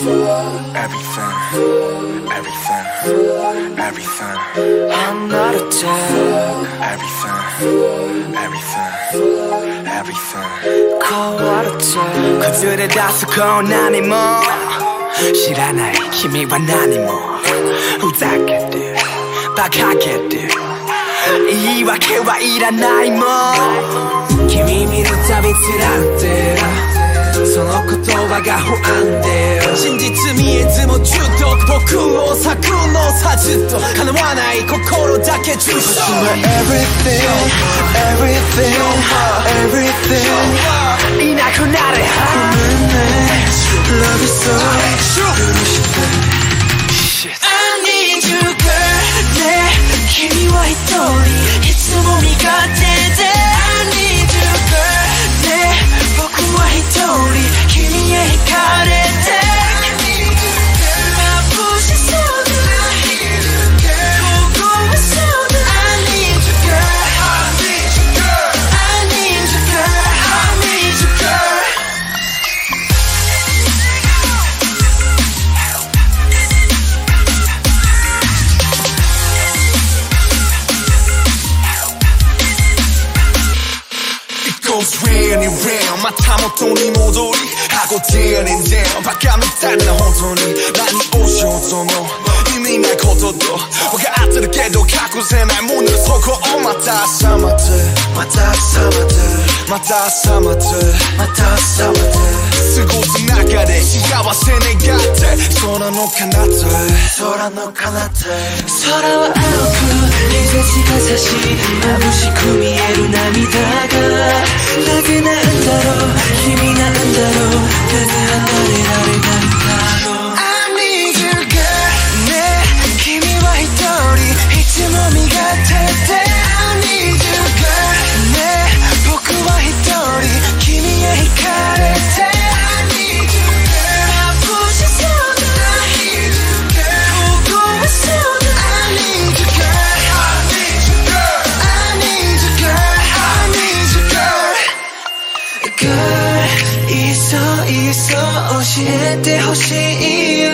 everything, everything, everything, I'm not a type everything, everything, everything. 変わるタイプ崩れ出すこんなにも知らない君は何もふざけて馬鹿げて言い訳はいらないもん君見るたびつらってそが不安で真実見えずも中毒僕を咲くのさずっと叶わない心だけ重視 Everything, everything, everything いなくなれ Love is so I need you girl ね君は一人いつも味方でゴースウェイにレンまた元に戻り箱手にでバカみたいな本当に何をしようとも意味ないことと分かってるけど隠せないものそこをまた朝までまた朝までまた朝までまた朝まで過ごす中で幸せ願って空の彼方空の彼方空は青く日差しが差し眩しく見える涙がなぜなんだろう君なんだ girl いっそいっそ教えてほしいよ。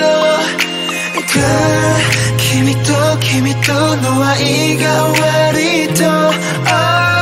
君と君との愛が割と、oh